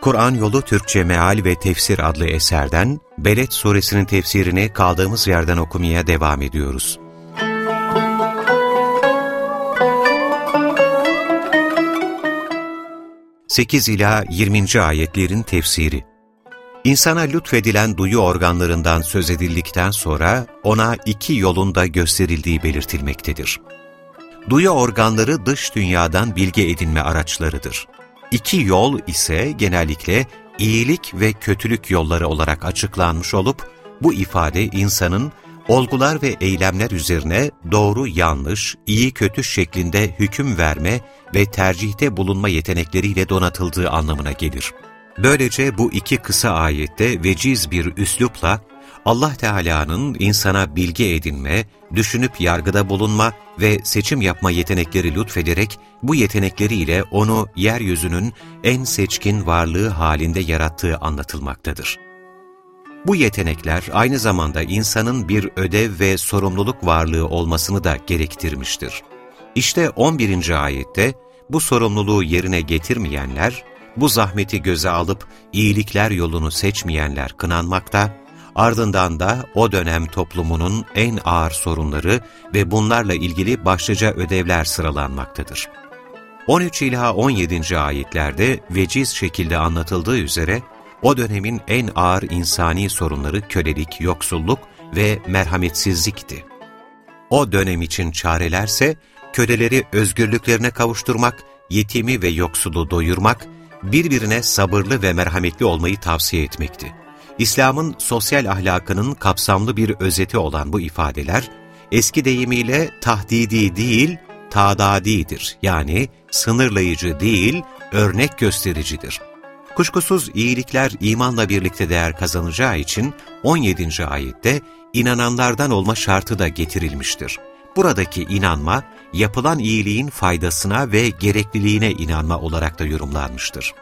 Kur'an Yolu Türkçe Meal ve Tefsir adlı eserden Beled suresinin tefsirini kaldığımız yerden okumaya devam ediyoruz. Sekiz ila 20. ayetlerin tefsiri İnsana lütfedilen duyu organlarından söz edildikten sonra ona iki yolunda gösterildiği belirtilmektedir. Duyu organları dış dünyadan bilgi edinme araçlarıdır. İki yol ise genellikle iyilik ve kötülük yolları olarak açıklanmış olup, bu ifade insanın olgular ve eylemler üzerine doğru yanlış, iyi kötü şeklinde hüküm verme ve tercihte bulunma yetenekleriyle donatıldığı anlamına gelir. Böylece bu iki kısa ayette veciz bir üslupla Allah Teala'nın insana bilgi edinme, düşünüp yargıda bulunma ve seçim yapma yetenekleri lütfederek bu yetenekleriyle onu yeryüzünün en seçkin varlığı halinde yarattığı anlatılmaktadır. Bu yetenekler aynı zamanda insanın bir ödev ve sorumluluk varlığı olmasını da gerektirmiştir. İşte 11. ayette bu sorumluluğu yerine getirmeyenler, bu zahmeti göze alıp iyilikler yolunu seçmeyenler kınanmakta, ardından da o dönem toplumunun en ağır sorunları ve bunlarla ilgili başlıca ödevler sıralanmaktadır. 13 ila 17. ayetlerde veciz şekilde anlatıldığı üzere, o dönemin en ağır insani sorunları kölelik, yoksulluk ve merhametsizlikti. O dönem için çarelerse, köleleri özgürlüklerine kavuşturmak, yetimi ve yoksulu doyurmak, birbirine sabırlı ve merhametli olmayı tavsiye etmekti. İslam'ın sosyal ahlakının kapsamlı bir özeti olan bu ifadeler, eski deyimiyle tahdidi değil, tadadidir. Yani sınırlayıcı değil, örnek göstericidir. Kuşkusuz iyilikler imanla birlikte değer kazanacağı için 17. ayette inananlardan olma şartı da getirilmiştir. Buradaki inanma, yapılan iyiliğin faydasına ve gerekliliğine inanma olarak da yorumlanmıştır.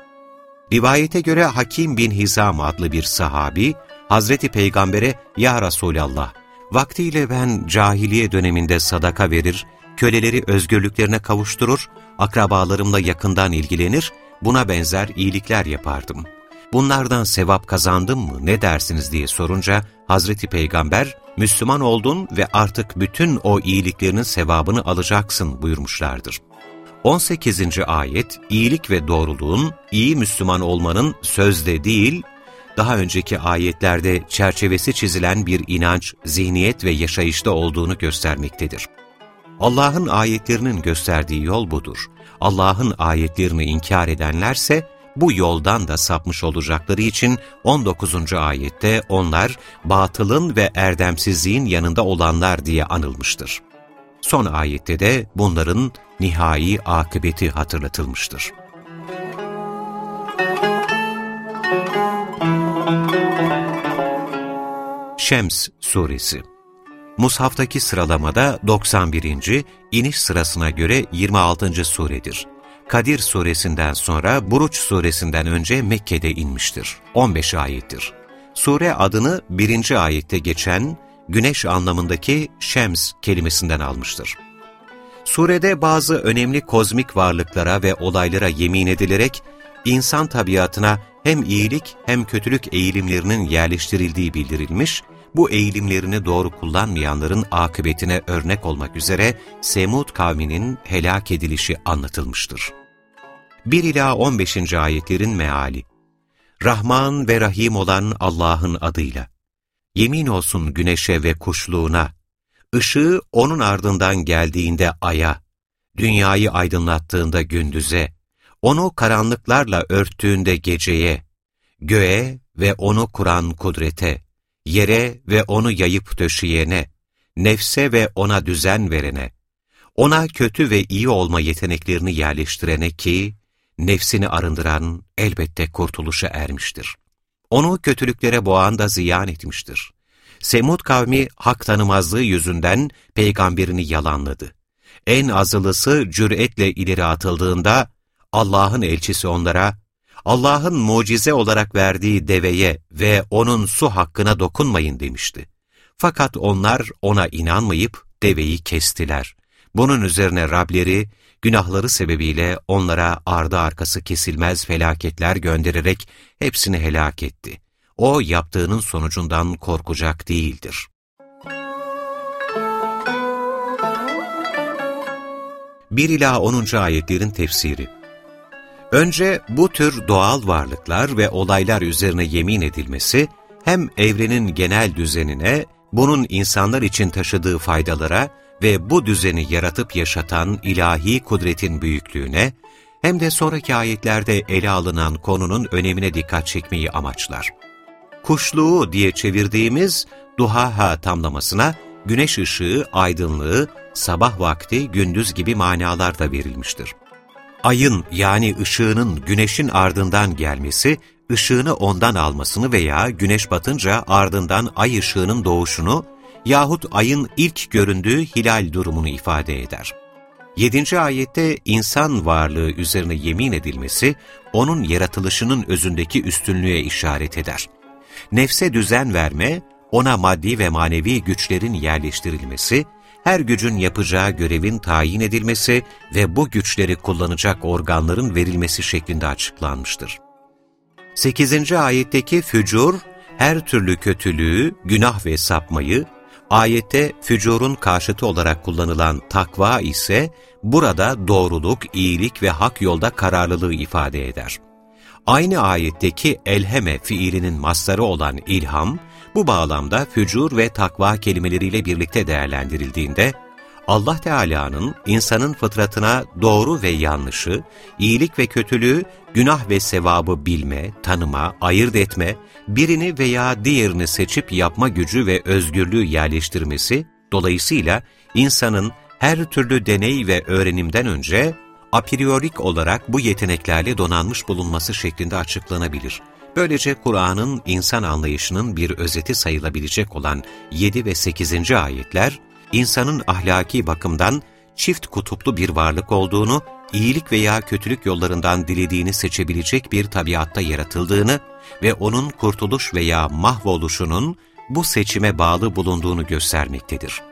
Rivayete göre Hakim bin Hizam adlı bir sahabi, Hazreti Peygamber'e ''Ya Resulallah, vaktiyle ben cahiliye döneminde sadaka verir, köleleri özgürlüklerine kavuşturur, akrabalarımla yakından ilgilenir, buna benzer iyilikler yapardım. Bunlardan sevap kazandım mı ne dersiniz diye sorunca Hazreti Peygamber, Müslüman oldun ve artık bütün o iyiliklerinin sevabını alacaksın buyurmuşlardır. 18. ayet, iyilik ve doğruluğun, iyi Müslüman olmanın sözde değil, daha önceki ayetlerde çerçevesi çizilen bir inanç, zihniyet ve yaşayışta olduğunu göstermektedir. Allah'ın ayetlerinin gösterdiği yol budur. Allah'ın ayetlerini inkar edenlerse, bu yoldan da sapmış olacakları için 19. ayette onlar batılın ve erdemsizliğin yanında olanlar diye anılmıştır. Son ayette de bunların nihai akıbeti hatırlatılmıştır. Şems Suresi Mushaftaki sıralamada 91. iniş sırasına göre 26. suredir. Kadir suresinden sonra Buruç suresinden önce Mekke'de inmiştir. 15 ayettir. Sure adını birinci ayette geçen güneş anlamındaki şems kelimesinden almıştır. Surede bazı önemli kozmik varlıklara ve olaylara yemin edilerek insan tabiatına hem iyilik hem kötülük eğilimlerinin yerleştirildiği bildirilmiş, bu eğilimlerini doğru kullanmayanların akıbetine örnek olmak üzere Semud kavminin helak edilişi anlatılmıştır. 1 ila 15. ayetlerin meali Rahman ve Rahim olan Allah'ın adıyla Yemin olsun güneşe ve kuşluğuna, ışığı onun ardından geldiğinde aya, dünyayı aydınlattığında gündüze, onu karanlıklarla örttüğünde geceye, göğe ve onu kuran kudrete, yere ve onu yayıp döşeyene, nefse ve ona düzen verene, ona kötü ve iyi olma yeteneklerini yerleştirene ki, nefsini arındıran elbette kurtuluşa ermiştir. Onu kötülüklere boğan da ziyan etmiştir. Semud kavmi hak tanımazlığı yüzünden peygamberini yalanladı. En azılısı cüretle ileri atıldığında Allah'ın elçisi onlara, Allah'ın mucize olarak verdiği deveye ve onun su hakkına dokunmayın demişti. Fakat onlar ona inanmayıp deveyi kestiler. Bunun üzerine Rableri, günahları sebebiyle onlara ardı arkası kesilmez felaketler göndererek hepsini helak etti. O yaptığının sonucundan korkacak değildir. Bir ila 10. ayetlerin tefsiri Önce bu tür doğal varlıklar ve olaylar üzerine yemin edilmesi, hem evrenin genel düzenine, bunun insanlar için taşıdığı faydalara ve bu düzeni yaratıp yaşatan ilahi kudretin büyüklüğüne, hem de sonraki ayetlerde ele alınan konunun önemine dikkat çekmeyi amaçlar. Kuşluğu diye çevirdiğimiz duhaha tamlamasına güneş ışığı, aydınlığı, sabah vakti, gündüz gibi manalar da verilmiştir. Ayın yani ışığının güneşin ardından gelmesi, ışığını ondan almasını veya güneş batınca ardından ay ışığının doğuşunu yahut ayın ilk göründüğü hilal durumunu ifade eder. 7. ayette insan varlığı üzerine yemin edilmesi, onun yaratılışının özündeki üstünlüğe işaret eder. Nefse düzen verme, ona maddi ve manevi güçlerin yerleştirilmesi, her gücün yapacağı görevin tayin edilmesi ve bu güçleri kullanacak organların verilmesi şeklinde açıklanmıştır. 8. ayetteki fücur, her türlü kötülüğü, günah ve sapmayı, ayette fücurun karşıtı olarak kullanılan takva ise burada doğruluk, iyilik ve hak yolda kararlılığı ifade eder. Aynı ayetteki elheme fiilinin mastarı olan ilham, bu bağlamda fücur ve takva kelimeleriyle birlikte değerlendirildiğinde, Allah Teala'nın insanın fıtratına doğru ve yanlışı, iyilik ve kötülüğü, günah ve sevabı bilme, tanıma, ayırt etme, birini veya diğerini seçip yapma gücü ve özgürlüğü yerleştirmesi, dolayısıyla insanın her türlü deney ve öğrenimden önce apriorik olarak bu yeteneklerle donanmış bulunması şeklinde açıklanabilir. Böylece Kur'an'ın insan anlayışının bir özeti sayılabilecek olan 7 ve 8. ayetler, insanın ahlaki bakımdan çift kutuplu bir varlık olduğunu, iyilik veya kötülük yollarından dilediğini seçebilecek bir tabiatta yaratıldığını ve onun kurtuluş veya mahvoluşunun bu seçime bağlı bulunduğunu göstermektedir.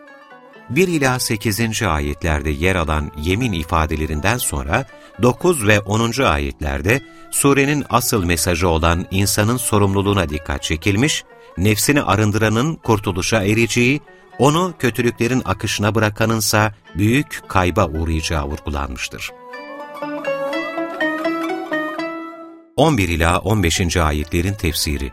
1 ila 8. ayetlerde yer alan yemin ifadelerinden sonra 9 ve 10. ayetlerde surenin asıl mesajı olan insanın sorumluluğuna dikkat çekilmiş, nefsini arındıranın kurtuluşa ereceği, onu kötülüklerin akışına bırakanınsa büyük kayba uğrayacağı vurgulanmıştır. 11 ila 15. ayetlerin tefsiri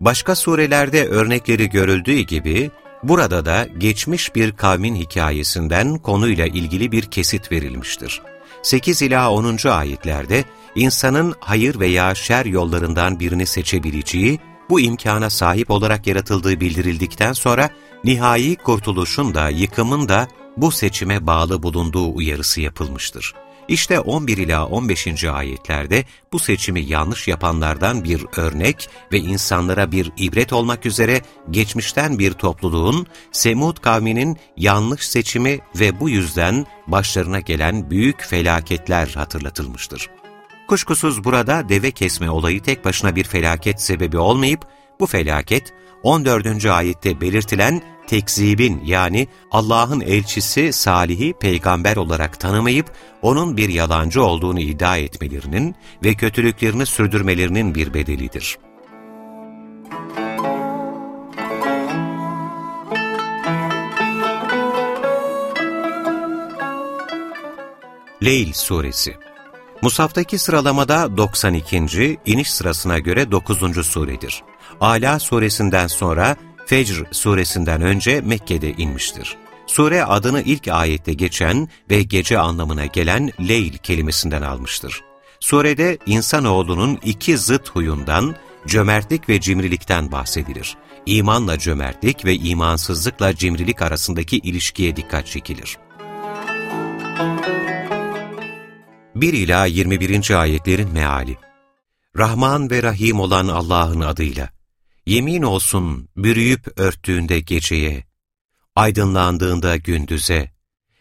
Başka surelerde örnekleri görüldüğü gibi, burada da geçmiş bir kavmin hikayesinden konuyla ilgili bir kesit verilmiştir. 8 ila 10. ayetlerde insanın hayır veya şer yollarından birini seçebileceği, bu imkana sahip olarak yaratıldığı bildirildikten sonra nihai kurtuluşun da yıkımın da bu seçime bağlı bulunduğu uyarısı yapılmıştır. İşte 11 ila 15. ayetlerde bu seçimi yanlış yapanlardan bir örnek ve insanlara bir ibret olmak üzere geçmişten bir topluluğun Semud kavminin yanlış seçimi ve bu yüzden başlarına gelen büyük felaketler hatırlatılmıştır. Kuşkusuz burada deve kesme olayı tek başına bir felaket sebebi olmayıp, bu felaket 14. ayette belirtilen tekzibin yani Allah'ın elçisi Salih'i peygamber olarak tanımayıp onun bir yalancı olduğunu iddia etmelerinin ve kötülüklerini sürdürmelerinin bir bedelidir. Leyl Suresi Musaftaki sıralamada 92. iniş sırasına göre 9. suredir. Ala suresinden sonra Fecr suresinden önce Mekke'de inmiştir. Sure adını ilk ayette geçen ve gece anlamına gelen Leyl kelimesinden almıştır. Surede insanoğlunun iki zıt huyundan, cömertlik ve cimrilikten bahsedilir. İmanla cömertlik ve imansızlıkla cimrilik arasındaki ilişkiye dikkat çekilir. 1 ila 21. ayetlerin meali Rahman ve Rahim olan Allah'ın adıyla. Yemin olsun bürüyüp örttüğünde geceye, aydınlandığında gündüze,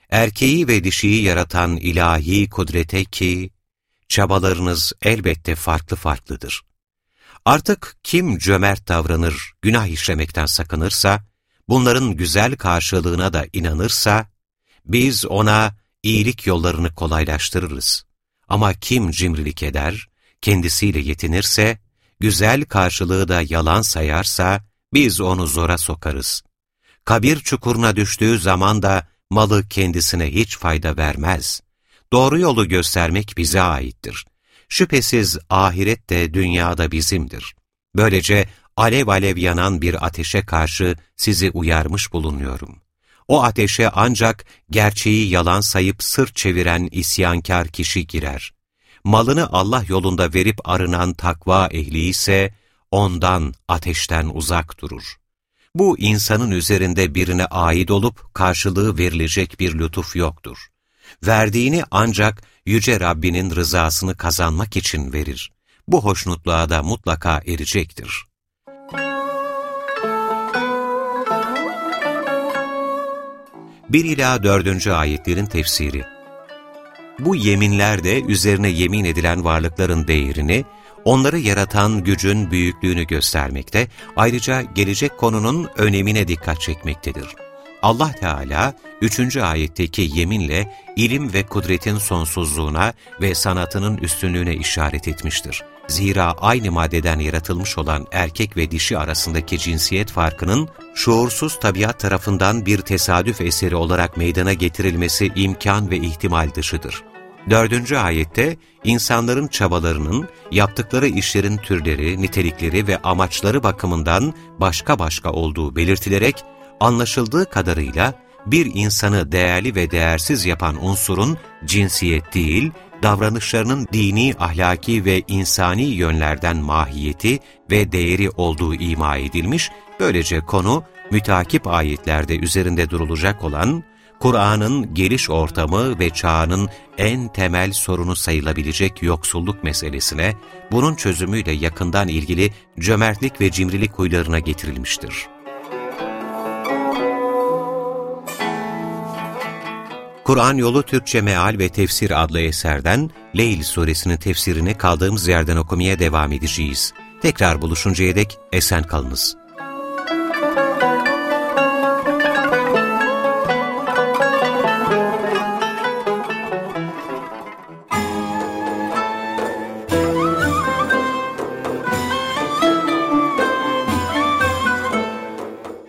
erkeği ve dişiyi yaratan ilahi kudrete ki, çabalarınız elbette farklı farklıdır. Artık kim cömert davranır, günah işlemekten sakınırsa, bunların güzel karşılığına da inanırsa, biz ona iyilik yollarını kolaylaştırırız. Ama kim cimrilik eder, kendisiyle yetinirse, güzel karşılığı da yalan sayarsa, biz onu zora sokarız. Kabir çukuruna düştüğü zaman da malı kendisine hiç fayda vermez. Doğru yolu göstermek bize aittir. Şüphesiz ahiret de dünyada bizimdir. Böylece alev alev yanan bir ateşe karşı sizi uyarmış bulunuyorum. O ateşe ancak gerçeği yalan sayıp sırt çeviren isyankar kişi girer. Malını Allah yolunda verip arınan takva ehli ise ondan, ateşten uzak durur. Bu insanın üzerinde birine ait olup karşılığı verilecek bir lütuf yoktur. Verdiğini ancak Yüce Rabbinin rızasını kazanmak için verir. Bu hoşnutluğa da mutlaka erecektir. 1 ila 4. ayetlerin tefsiri. Bu yeminler de üzerine yemin edilen varlıkların değerini, onları yaratan gücün büyüklüğünü göstermekte, ayrıca gelecek konunun önemine dikkat çekmektedir. Allah Teala 3. ayetteki yeminle ilim ve kudretin sonsuzluğuna ve sanatının üstünlüğüne işaret etmiştir. Zira aynı maddeden yaratılmış olan erkek ve dişi arasındaki cinsiyet farkının şuursuz tabiat tarafından bir tesadüf eseri olarak meydana getirilmesi imkan ve ihtimal dışıdır. Dördüncü ayette insanların çabalarının, yaptıkları işlerin türleri, nitelikleri ve amaçları bakımından başka başka olduğu belirtilerek, anlaşıldığı kadarıyla bir insanı değerli ve değersiz yapan unsurun cinsiyet değil, davranışlarının dini, ahlaki ve insani yönlerden mahiyeti ve değeri olduğu ima edilmiş, böylece konu mütakip ayetlerde üzerinde durulacak olan, Kur'an'ın geliş ortamı ve çağının en temel sorunu sayılabilecek yoksulluk meselesine, bunun çözümüyle yakından ilgili cömertlik ve cimrilik huylarına getirilmiştir. Kur'an Yolu Türkçe Meal ve Tefsir adlı eserden Leyl suresinin tefsirini kaldığımız yerden okumaya devam edeceğiz. Tekrar buluşuncaya dek esen kalınız.